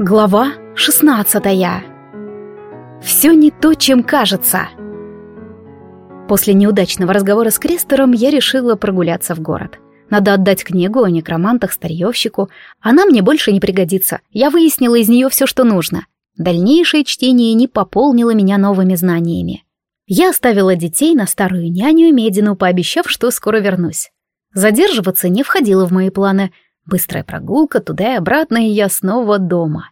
Глава 16 Все не то, чем кажется. После неудачного разговора с Крестером я решила прогуляться в город. Надо отдать книгу о некромантах старьевщику. Она мне больше не пригодится. Я выяснила из нее все, что нужно. Дальнейшее чтение не пополнило меня новыми знаниями. Я оставила детей на старую няню Медину, пообещав, что скоро вернусь. Задерживаться не входило в мои планы — Быстрая прогулка туда и обратно, и я снова дома.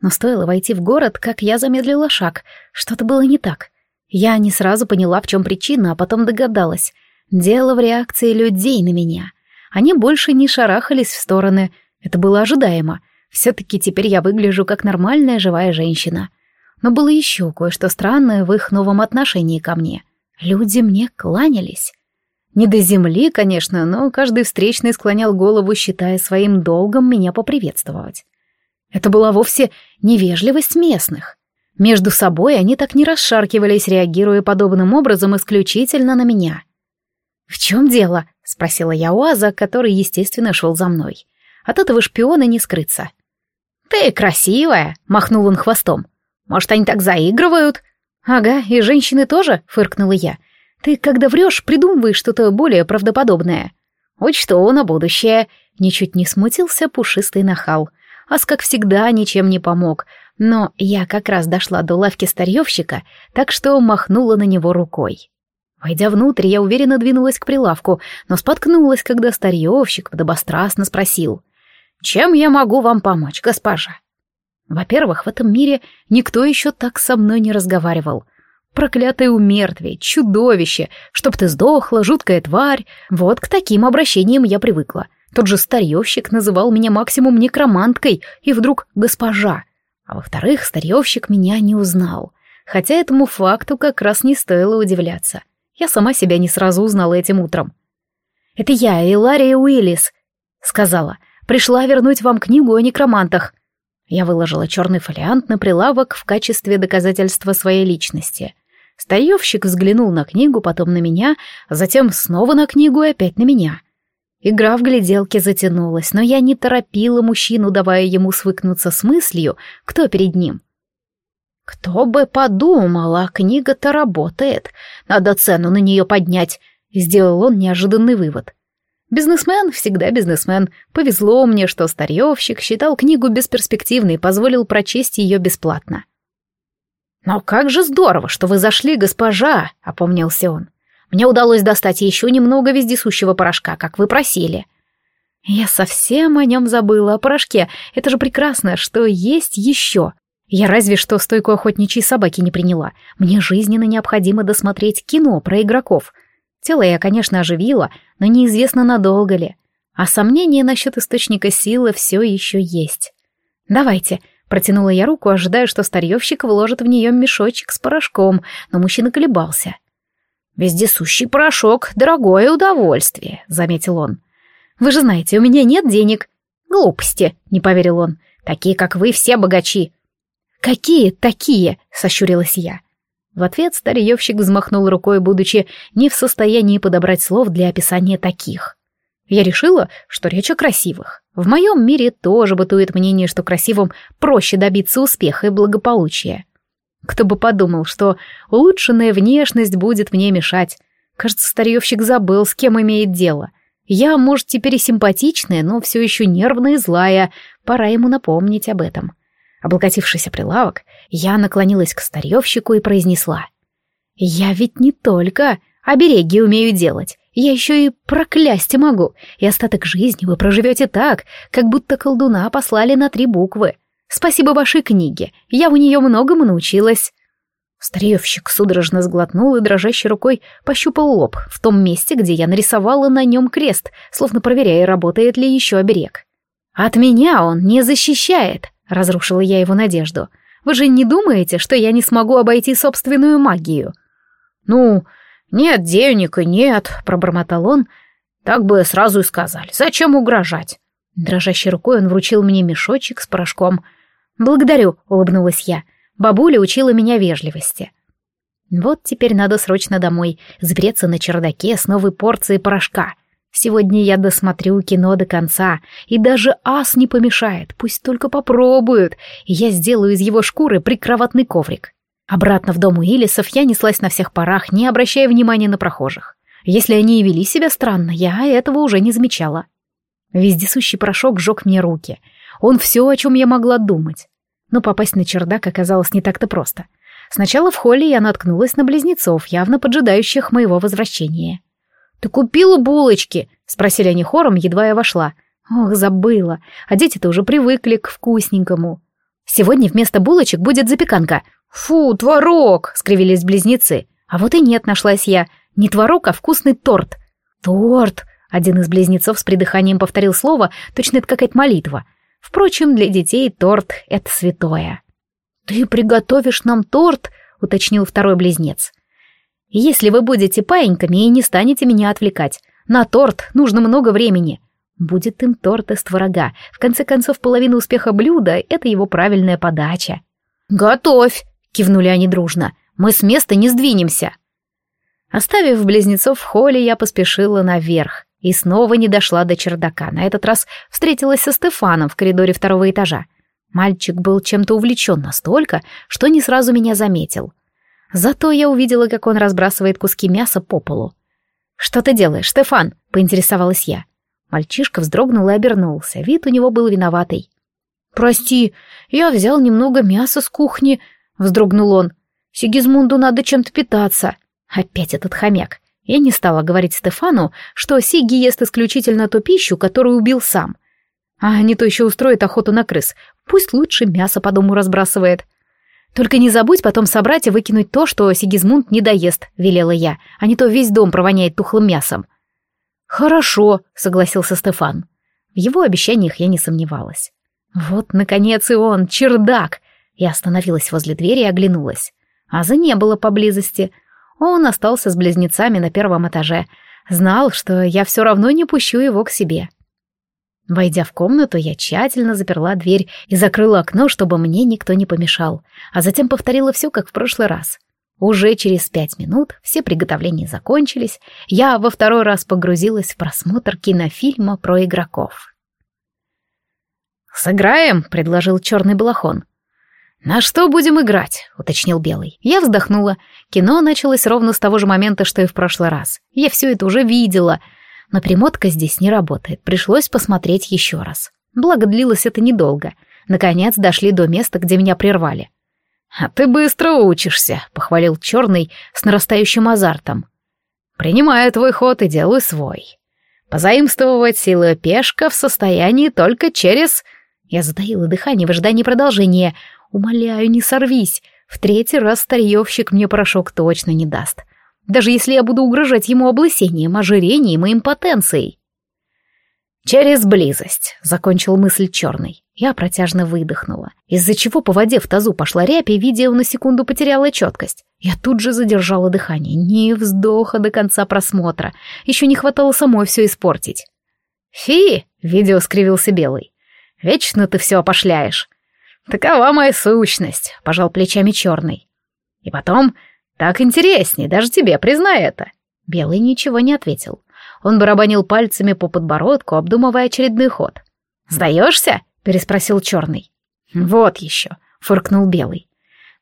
Но стоило войти в город, как я замедлила шаг. Что-то было не так. Я не сразу поняла, в чем причина, а потом догадалась. Дело в реакции людей на меня. Они больше не шарахались в стороны. Это было ожидаемо. Все-таки теперь я выгляжу как нормальная живая женщина. Но было еще кое-что странное в их новом отношении ко мне. Люди мне кланялись. Не до земли, конечно, но каждый встречный склонял голову, считая своим долгом меня поприветствовать. Это была вовсе невежливость местных. Между собой они так не расшаркивались, реагируя подобным образом исключительно на меня. «В чем дело?» — спросила я Уаза, который, естественно, шел за мной. От этого шпиона не скрыться. «Ты красивая!» — махнул он хвостом. «Может, они так заигрывают?» «Ага, и женщины тоже?» — фыркнула я. Ты, когда врешь, придумываешь что-то более правдоподобное. Учту на будущее. Ничуть не смутился пушистый нахал. Ас, как всегда, ничем не помог. Но я как раз дошла до лавки старьевщика, так что махнула на него рукой. Войдя внутрь, я уверенно двинулась к прилавку, но споткнулась, когда старьевщик подобострастно спросил. «Чем я могу вам помочь, госпожа?» Во-первых, в этом мире никто еще так со мной не разговаривал — Проклятое умертвие, чудовище, чтоб ты сдохла, жуткая тварь. Вот к таким обращениям я привыкла. Тот же старьевщик называл меня максимум некроманткой и вдруг госпожа. А во-вторых, старьевщик меня не узнал. Хотя этому факту как раз не стоило удивляться. Я сама себя не сразу узнала этим утром. «Это я, Илария Уиллис», — сказала. «Пришла вернуть вам книгу о некромантах». Я выложила черный фолиант на прилавок в качестве доказательства своей личности. Старьевщик взглянул на книгу, потом на меня, затем снова на книгу и опять на меня. Игра в гляделке затянулась, но я не торопила мужчину, давая ему свыкнуться с мыслью, кто перед ним. «Кто бы подумал, а книга-то работает. Надо цену на нее поднять», — сделал он неожиданный вывод. Бизнесмен всегда бизнесмен. Повезло мне, что старьевщик считал книгу бесперспективной и позволил прочесть ее бесплатно. «Но как же здорово, что вы зашли, госпожа!» — опомнился он. «Мне удалось достать еще немного вездесущего порошка, как вы просили». Я совсем о нем забыла, о порошке. Это же прекрасно, что есть еще. Я разве что стойку охотничьей собаки не приняла. Мне жизненно необходимо досмотреть кино про игроков. Тело я, конечно, оживила, но неизвестно, надолго ли. А сомнения насчет источника силы все еще есть. «Давайте», Протянула я руку, ожидая, что старьевщик вложит в нее мешочек с порошком, но мужчина колебался. «Вездесущий порошок — дорогое удовольствие», — заметил он. «Вы же знаете, у меня нет денег». «Глупости», — не поверил он. «Такие, как вы, все богачи». «Какие такие?» — сощурилась я. В ответ старьевщик взмахнул рукой, будучи не в состоянии подобрать слов для описания таких. Я решила, что речь о красивых. В моем мире тоже бытует мнение, что красивым проще добиться успеха и благополучия. Кто бы подумал, что улучшенная внешность будет мне мешать. Кажется, старьевщик забыл, с кем имеет дело. Я, может, теперь и симпатичная, но все еще нервная и злая. Пора ему напомнить об этом. Облокотившись о прилавок, я наклонилась к старьевщику и произнесла. «Я ведь не только обереги умею делать. Я еще и проклясть могу, и остаток жизни вы проживете так, как будто колдуна послали на три буквы. Спасибо вашей книге, я у нее многому научилась». Старьевщик судорожно сглотнул и дрожащей рукой пощупал лоб в том месте, где я нарисовала на нем крест, словно проверяя, работает ли еще оберег. «От меня он не защищает», — разрушила я его надежду. «Вы же не думаете, что я не смогу обойти собственную магию?» «Ну, «Нет денег и нет», — пробормотал он. «Так бы сразу и сказали. Зачем угрожать?» Дрожащей рукой он вручил мне мешочек с порошком. «Благодарю», — улыбнулась я. Бабуля учила меня вежливости. Вот теперь надо срочно домой, сбреться на чердаке с новой порцией порошка. Сегодня я досмотрю кино до конца, и даже ас не помешает, пусть только попробуют, и я сделаю из его шкуры прикроватный коврик. Обратно в дом у Илисов я неслась на всех парах, не обращая внимания на прохожих. Если они и вели себя странно, я этого уже не замечала. Вездесущий порошок сжег мне руки. Он все, о чем я могла думать. Но попасть на чердак оказалось не так-то просто. Сначала в холле я наткнулась на близнецов, явно поджидающих моего возвращения. «Ты купила булочки?» — спросили они хором, едва я вошла. Ох, забыла. А дети-то уже привыкли к вкусненькому. Сегодня вместо булочек будет запеканка. Фу, творог! скривились близнецы. А вот и нет, нашлась я. Не творог, а вкусный торт. Торт! Один из близнецов с придыханием повторил слово, точно это какая-то молитва. Впрочем, для детей торт — это святое. «Ты приготовишь нам торт?» — уточнил второй близнец. Если вы будете паиньками и не станете меня отвлекать, на торт нужно много времени. Будет им торт из творога. В конце концов, половина успеха блюда — это его правильная подача. «Готовь!» — кивнули они дружно. «Мы с места не сдвинемся!» Оставив близнецов в холле, я поспешила наверх и снова не дошла до чердака. На этот раз встретилась со Стефаном в коридоре второго этажа. Мальчик был чем-то увлечен настолько, что не сразу меня заметил. Зато я увидела, как он разбрасывает куски мяса по полу. «Что ты делаешь, Стефан?» — поинтересовалась я. Мальчишка вздрогнул и обернулся. Вид у него был виноватый. «Прости, я взял немного мяса с кухни», — вздрогнул он. «Сигизмунду надо чем-то питаться». Опять этот хомяк. Я не стала говорить Стефану, что Сиги ест исключительно ту пищу, которую убил сам. А не то еще устроит охоту на крыс. Пусть лучше мясо по дому разбрасывает. «Только не забудь потом собрать и выкинуть то, что Сигизмунд не доест», — велела я, «а не то весь дом провоняет тухлым мясом». «Хорошо», — согласился Стефан. В его обещаниях я не сомневалась. Вот, наконец, и он, чердак. Я остановилась возле двери и оглянулась. Аза не было поблизости. Он остался с близнецами на первом этаже. Знал, что я все равно не пущу его к себе. Войдя в комнату, я тщательно заперла дверь и закрыла окно, чтобы мне никто не помешал, а затем повторила все, как в прошлый раз. Уже через пять минут все приготовления закончились, я во второй раз погрузилась в просмотр кинофильма про игроков. «Сыграем», — предложил черный балахон. «На что будем играть?» — уточнил Белый. Я вздохнула. Кино началось ровно с того же момента, что и в прошлый раз. Я все это уже видела — но примотка здесь не работает, пришлось посмотреть еще раз. Благо, длилось это недолго. Наконец дошли до места, где меня прервали. «А ты быстро учишься», — похвалил черный с нарастающим азартом. «Принимаю твой ход и делаю свой. Позаимствовать силы пешка в состоянии только через...» Я затаила дыхание в ожидании продолжения. «Умоляю, не сорвись. В третий раз старьевщик мне порошок точно не даст даже если я буду угрожать ему облысением, ожирением и импотенцией. «Через близость», — закончил мысль черный. Я протяжно выдохнула, из-за чего по воде в тазу пошла рябь, и видео на секунду потеряла четкость. Я тут же задержала дыхание, ни вздоха до конца просмотра. Еще не хватало самой все испортить. «Фи!» — видео скривился Белый. «Вечно ты все опошляешь». «Такова моя сущность», — пожал плечами черный. «И потом, так интересней, даже тебе, признай это. Белый ничего не ответил. Он барабанил пальцами по подбородку, обдумывая очередной ход. «Сдаешься?» — переспросил черный. «Вот еще», — фыркнул белый.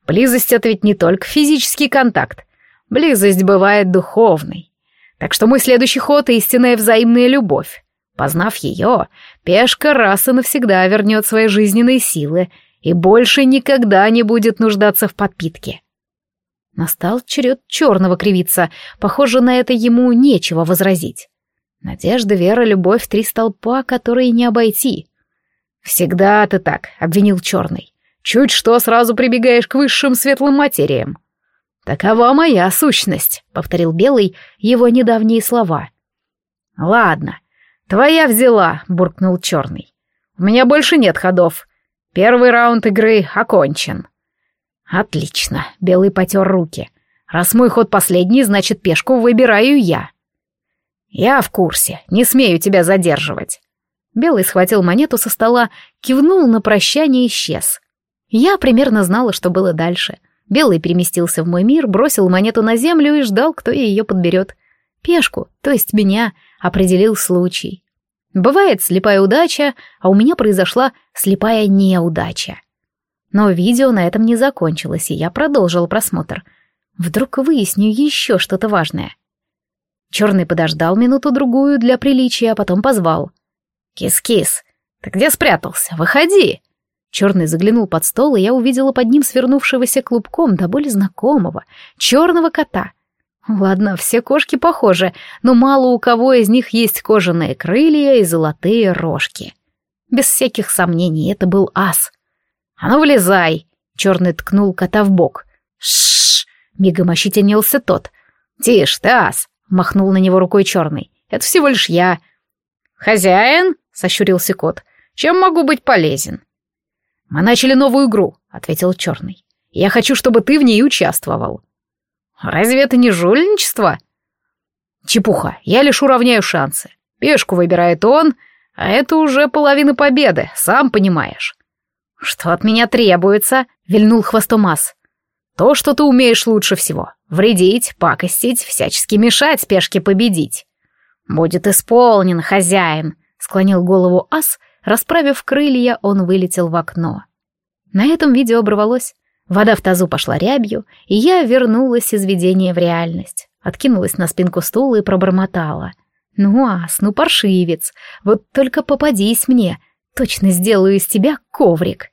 «Близость — это ведь не только физический контакт. Близость бывает духовной. Так что мой следующий ход — истинная взаимная любовь. Познав ее, пешка раз и навсегда вернет свои жизненные силы и больше никогда не будет нуждаться в подпитке. Настал черед черного кривиться. Похоже, на это ему нечего возразить. Надежда, вера, любовь — три столпа, которые не обойти. «Всегда ты так», — обвинил черный. «Чуть что сразу прибегаешь к высшим светлым материям». «Такова моя сущность», — повторил Белый его недавние слова. «Ладно, твоя взяла», — буркнул черный. «У меня больше нет ходов. Первый раунд игры окончен». «Отлично», — Белый потер руки. «Раз мой ход последний, значит, пешку выбираю я». «Я в курсе, не смею тебя задерживать». Белый схватил монету со стола, кивнул на прощание и исчез. Я примерно знала, что было дальше. Белый переместился в мой мир, бросил монету на землю и ждал, кто ее подберет. Пешку, то есть меня, определил случай. Бывает слепая удача, а у меня произошла слепая неудача. Но видео на этом не закончилось, и я продолжил просмотр. Вдруг выясню еще что-то важное. Черный подождал минуту-другую для приличия, а потом позвал. «Кис-кис, ты где спрятался? Выходи!» Черный заглянул под стол, и я увидела под ним свернувшегося клубком до боли знакомого, черного кота. Ладно, все кошки похожи, но мало у кого из них есть кожаные крылья и золотые рожки. Без всяких сомнений, это был ас. «А ну, влезай!» — черный ткнул кота в бок. «Шшш!» — мигом ощетинился тот. «Тише, ты ас!» — махнул на него рукой черный. «Это всего лишь я». «Хозяин?» — сощурился кот. «Чем могу быть полезен?» «Мы начали новую игру», — ответил черный. «Я хочу, чтобы ты в ней участвовал». «Разве это не жульничество?» «Чепуха, я лишь уравняю шансы. Пешку выбирает он, а это уже половина победы, сам понимаешь». «Что от меня требуется?» — вильнул хвостом ас. «То, что ты умеешь лучше всего. Вредить, пакостить, всячески мешать спешке победить». «Будет исполнен, хозяин», — склонил голову ас, расправив крылья, он вылетел в окно. На этом видео оборвалось. Вода в тазу пошла рябью, и я вернулась из видения в реальность. Откинулась на спинку стула и пробормотала. «Ну, ас, ну паршивец, вот только попадись мне, точно сделаю из тебя коврик».